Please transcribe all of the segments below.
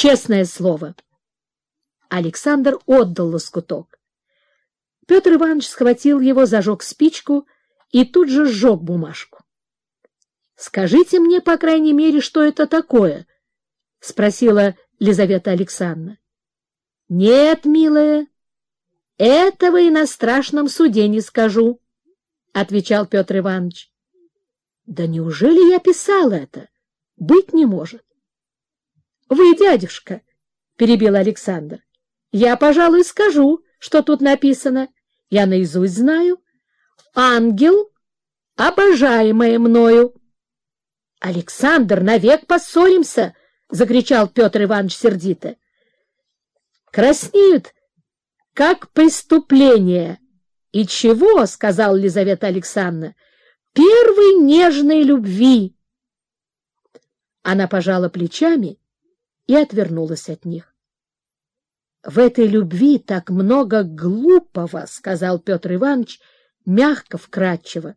Честное слово. Александр отдал лоскуток. Петр Иванович схватил его, зажег спичку и тут же сжег бумажку. — Скажите мне, по крайней мере, что это такое? — спросила Лизавета Александровна. — Нет, милая, этого и на страшном суде не скажу, — отвечал Петр Иванович. — Да неужели я писал это? Быть не может. — Вы, дядюшка, — перебил Александр, — я, пожалуй, скажу, что тут написано. Я наизусть знаю. Ангел, обожаемая мною. — Александр, навек поссоримся! — закричал Петр Иванович сердито. — Краснеют, как преступление. — И чего? — сказал Лизавета Александровна. — Первой нежной любви. Она пожала плечами и отвернулась от них. — В этой любви так много глупого, — сказал Петр Иванович, мягко, вкрадчиво.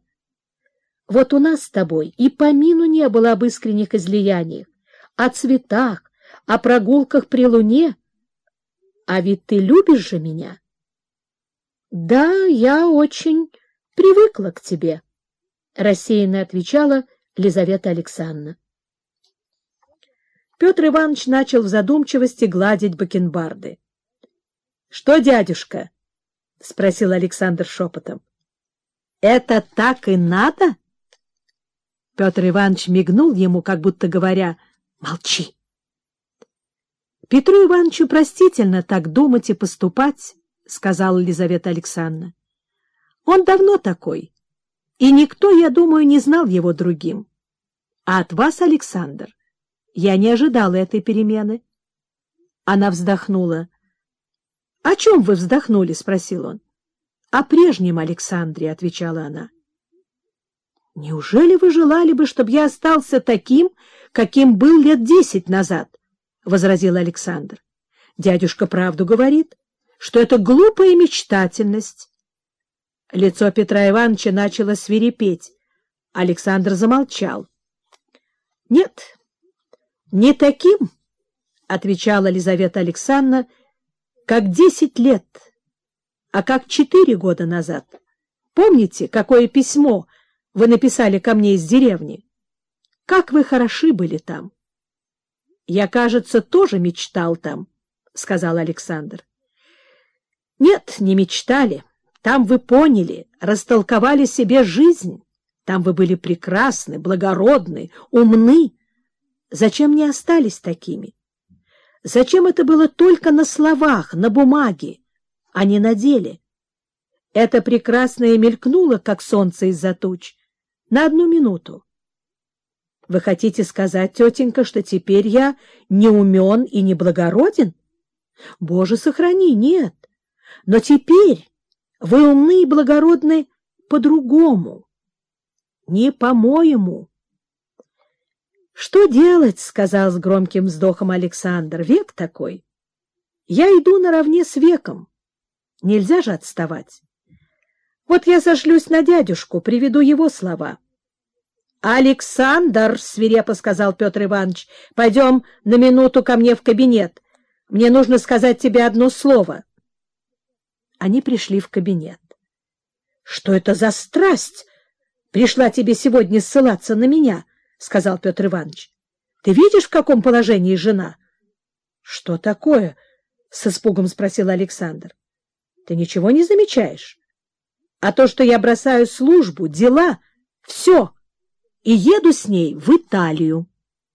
— Вот у нас с тобой и помину не было об искренних излияниях о цветах, о прогулках при луне. А ведь ты любишь же меня? — Да, я очень привыкла к тебе, — рассеянно отвечала Лизавета Александровна. Петр Иванович начал в задумчивости гладить бакенбарды. — Что, дядюшка? — спросил Александр шепотом. — Это так и надо? Петр Иванович мигнул ему, как будто говоря — Молчи. Петру Ивановичу простительно так думать и поступать, сказала Елизавета Александровна. Он давно такой, и никто, я думаю, не знал его другим. А от вас, Александр, я не ожидала этой перемены. Она вздохнула. — О чем вы вздохнули? — спросил он. — О прежнем Александре, — отвечала она. — Неужели вы желали бы, чтобы я остался таким, каким был лет десять назад, — возразил Александр. Дядюшка правду говорит, что это глупая мечтательность. Лицо Петра Ивановича начало свирепеть. Александр замолчал. — Нет, не таким, — отвечала Елизавета Александровна, — как десять лет, а как четыре года назад. Помните, какое письмо вы написали ко мне из деревни? Как вы хороши были там! — Я, кажется, тоже мечтал там, — сказал Александр. — Нет, не мечтали. Там вы поняли, растолковали себе жизнь. Там вы были прекрасны, благородны, умны. Зачем не остались такими? Зачем это было только на словах, на бумаге, а не на деле? Это прекрасное мелькнуло, как солнце из-за туч, на одну минуту. Вы хотите сказать, тетенька, что теперь я не умен и не благороден? Боже, сохрани, нет. Но теперь вы умны и благородны по-другому, не по-моему. Что делать, — сказал с громким вздохом Александр, — век такой. Я иду наравне с веком. Нельзя же отставать. Вот я сошлюсь на дядюшку, приведу его слова. «Александр!» — свирепо сказал Петр Иванович. «Пойдем на минуту ко мне в кабинет. Мне нужно сказать тебе одно слово». Они пришли в кабинет. «Что это за страсть пришла тебе сегодня ссылаться на меня?» — сказал Петр Иванович. «Ты видишь, в каком положении жена?» «Что такое?» — с испугом спросил Александр. «Ты ничего не замечаешь? А то, что я бросаю службу, дела — все!» и еду с ней в Италию.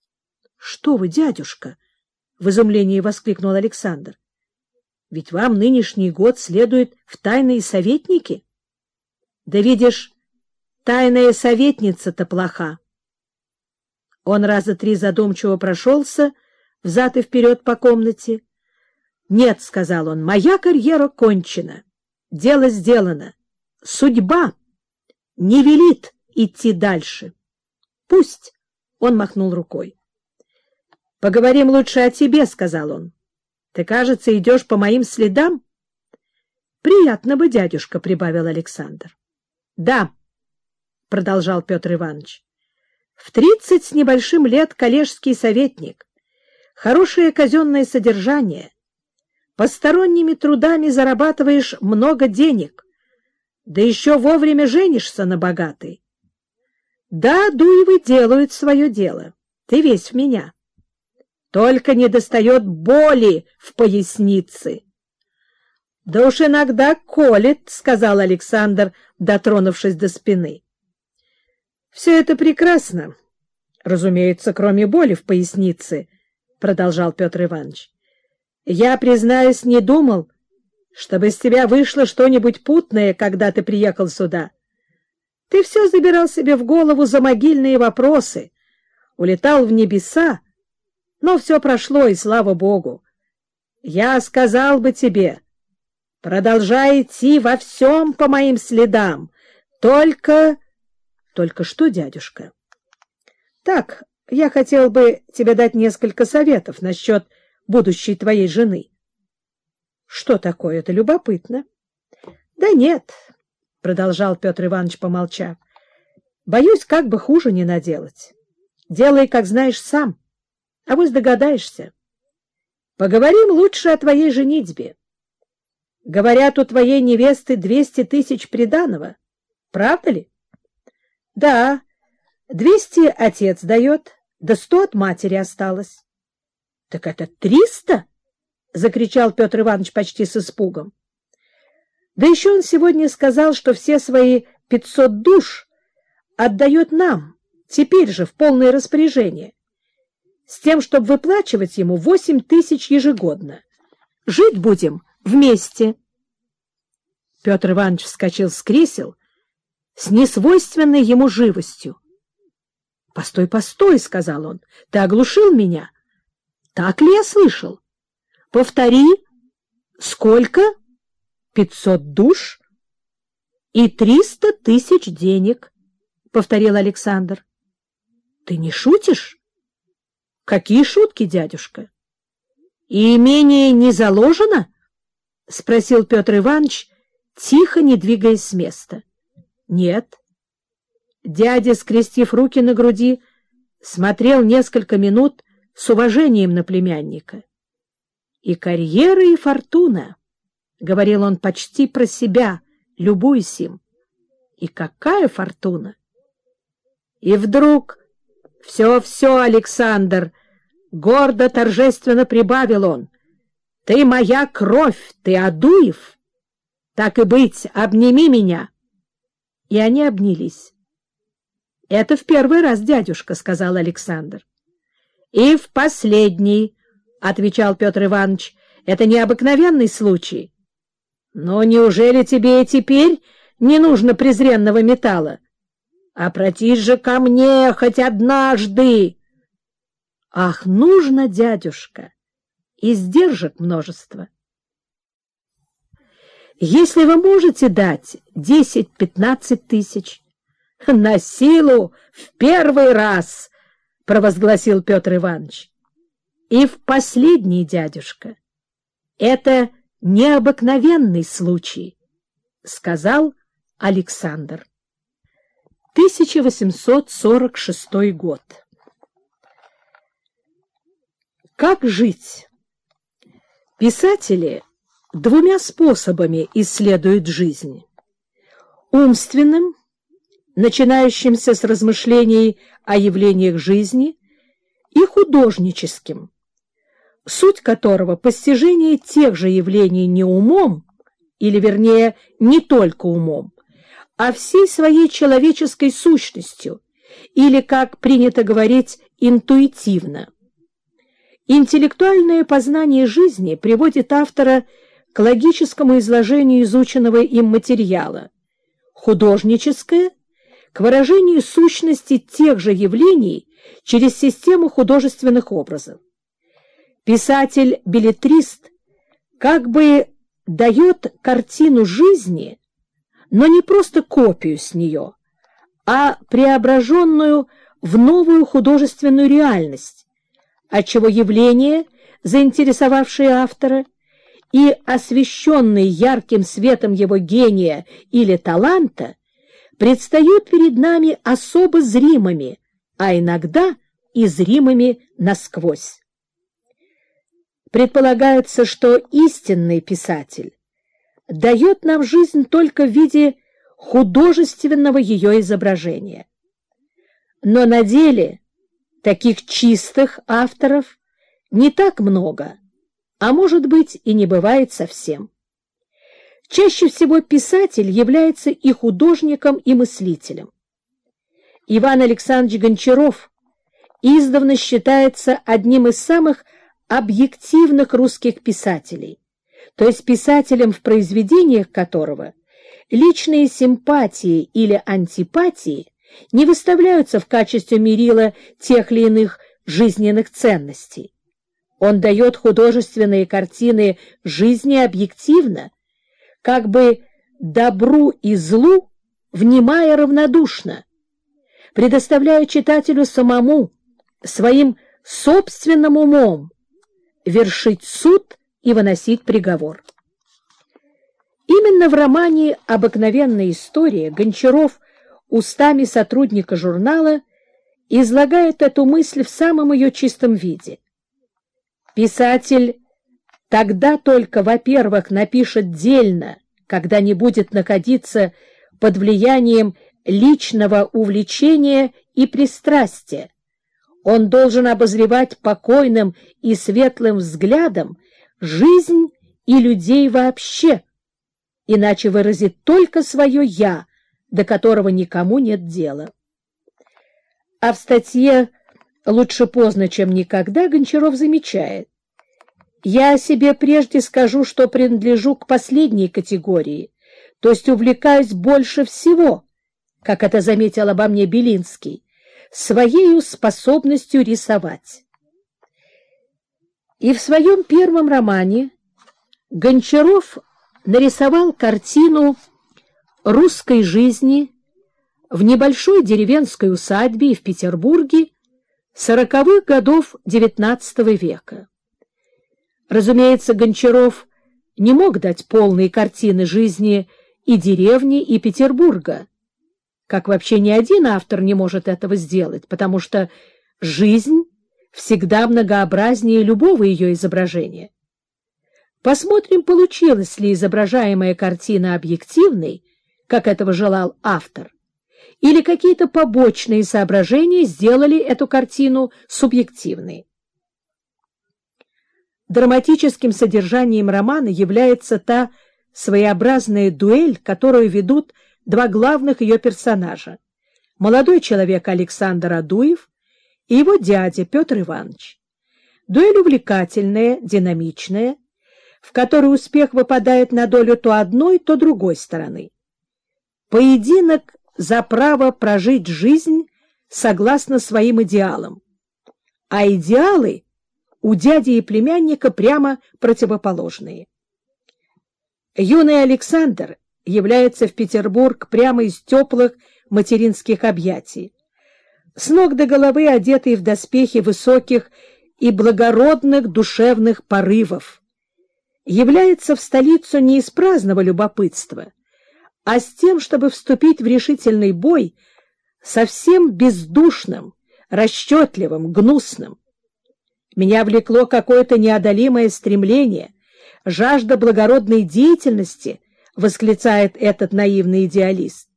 — Что вы, дядюшка? — в изумлении воскликнул Александр. — Ведь вам нынешний год следует в тайные советники. Да видишь, тайная советница-то плоха. Он раза три задумчиво прошелся взад и вперед по комнате. — Нет, — сказал он, — моя карьера кончена. Дело сделано. Судьба не велит идти дальше. Пусть. Он махнул рукой. — Поговорим лучше о тебе, — сказал он. — Ты, кажется, идешь по моим следам? — Приятно бы, дядюшка, — прибавил Александр. — Да, — продолжал Петр Иванович. — В тридцать с небольшим лет коллежский советник. хорошее казенное содержание. Посторонними трудами зарабатываешь много денег, да еще вовремя женишься на богатой. Да, Дуевы делают свое дело, ты весь в меня. Только не достает боли в пояснице. — Да уж иногда колет, — сказал Александр, дотронувшись до спины. — Все это прекрасно. Разумеется, кроме боли в пояснице, — продолжал Петр Иванович. — Я, признаюсь, не думал, чтобы из тебя вышло что-нибудь путное, когда ты приехал сюда. Ты все забирал себе в голову за могильные вопросы, улетал в небеса, но все прошло, и слава богу. Я сказал бы тебе, продолжай идти во всем по моим следам, только... Только что, дядюшка? Так, я хотел бы тебе дать несколько советов насчет будущей твоей жены. Что такое? Это любопытно. Да нет, продолжал Петр Иванович, помолчав. Боюсь, как бы хуже не наделать. Делай, как знаешь сам. А вы догадаешься. Поговорим лучше о твоей женитьбе. Говорят, у твоей невесты двести тысяч приданого. Правда ли? Да, двести отец дает, да сто от матери осталось. — Так это триста? — закричал Петр Иванович почти с испугом. Да еще он сегодня сказал, что все свои пятьсот душ отдает нам, теперь же в полное распоряжение с тем, чтобы выплачивать ему восемь тысяч ежегодно. Жить будем вместе. Петр Иванович вскочил с кресел с несвойственной ему живостью. — Постой, постой, — сказал он, — ты оглушил меня. Так ли я слышал? Повтори. Сколько? Пятьсот душ и триста тысяч денег, — повторил Александр. — Ты не шутишь? Какие шутки, дядюшка? И имение не заложено? — спросил Петр Иванович, тихо, не двигаясь с места. — Нет. Дядя, скрестив руки на груди, смотрел несколько минут с уважением на племянника. И карьера, и фортуна, — говорил он почти про себя, любуясь им. И какая фортуна! И вдруг «Все-все, Александр!» — гордо, торжественно прибавил он. «Ты моя кровь, ты Адуев! Так и быть, обними меня!» И они обнялись. «Это в первый раз, дядюшка», — сказал Александр. «И в последний», — отвечал Петр Иванович, — «это необыкновенный случай». «Но неужели тебе и теперь не нужно презренного металла? Обратись же ко мне хоть однажды. Ах, нужно, дядюшка, издержек множество. Если вы можете дать десять-пятнадцать тысяч, на силу в первый раз, провозгласил Петр Иванович. И в последний, дядюшка, это необыкновенный случай, сказал Александр. 1846 год. Как жить? Писатели двумя способами исследуют жизнь. Умственным, начинающимся с размышлений о явлениях жизни, и художническим, суть которого постижение тех же явлений не умом, или, вернее, не только умом, а всей своей человеческой сущностью, или, как принято говорить, интуитивно. Интеллектуальное познание жизни приводит автора к логическому изложению изученного им материала, художническое — к выражению сущности тех же явлений через систему художественных образов. Писатель-билетрист как бы дает картину жизни но не просто копию с нее, а преображенную в новую художественную реальность, отчего явление, заинтересовавшее автора, и освещенные ярким светом его гения или таланта, предстают перед нами особо зримыми, а иногда и зримыми насквозь. предполагается, что истинный писатель дает нам жизнь только в виде художественного ее изображения. Но на деле таких чистых авторов не так много, а может быть и не бывает совсем. Чаще всего писатель является и художником, и мыслителем. Иван Александрович Гончаров издавна считается одним из самых объективных русских писателей, то есть писателем, в произведениях которого личные симпатии или антипатии не выставляются в качестве мерила тех или иных жизненных ценностей. Он дает художественные картины жизни объективно, как бы добру и злу внимая равнодушно, предоставляя читателю самому, своим собственным умом, вершить суд и выносить приговор. Именно в романе «Обыкновенная история» Гончаров устами сотрудника журнала излагает эту мысль в самом ее чистом виде. Писатель Тогда только, во-первых, напишет дельно, когда не будет находиться под влиянием личного увлечения и пристрастия. Он должен обозревать покойным и светлым взглядом жизнь и людей вообще, иначе выразит только свое «я», до которого никому нет дела. А в статье «Лучше поздно, чем никогда» Гончаров замечает, я о себе прежде скажу, что принадлежу к последней категории, то есть увлекаюсь больше всего, как это заметил обо мне Белинский, своей способностью рисовать. И в своем первом романе Гончаров нарисовал картину русской жизни в небольшой деревенской усадьбе в Петербурге сороковых годов XIX века. Разумеется, Гончаров не мог дать полные картины жизни и деревни, и Петербурга, как вообще ни один автор не может этого сделать, потому что жизнь всегда многообразнее любого ее изображения. Посмотрим, получилась ли изображаемая картина объективной, как этого желал автор, или какие-то побочные соображения сделали эту картину субъективной. Драматическим содержанием романа является та своеобразная дуэль, которую ведут два главных ее персонажа — молодой человек Александр Адуев и его дядя Петр Иванович. Дуэль увлекательная, динамичная, в которой успех выпадает на долю то одной, то другой стороны. Поединок за право прожить жизнь согласно своим идеалам. А идеалы у дяди и племянника прямо противоположные. Юный Александр является в Петербург прямо из теплых материнских объятий. С ног до головы одетый в доспехи высоких и благородных душевных порывов. Является в столицу не из праздного любопытства, а с тем, чтобы вступить в решительный бой совсем бездушным, расчетливым, гнусным. Меня влекло какое-то неодолимое стремление, жажда благородной деятельности, восклицает этот наивный идеалист.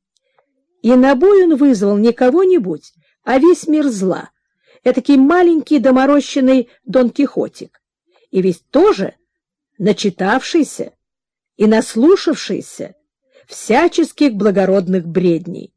И на бой он вызвал не кого-нибудь, а весь мир зла, этакий маленький доморощенный Дон Кихотик, и ведь тоже начитавшийся и наслушавшийся всяческих благородных бредней.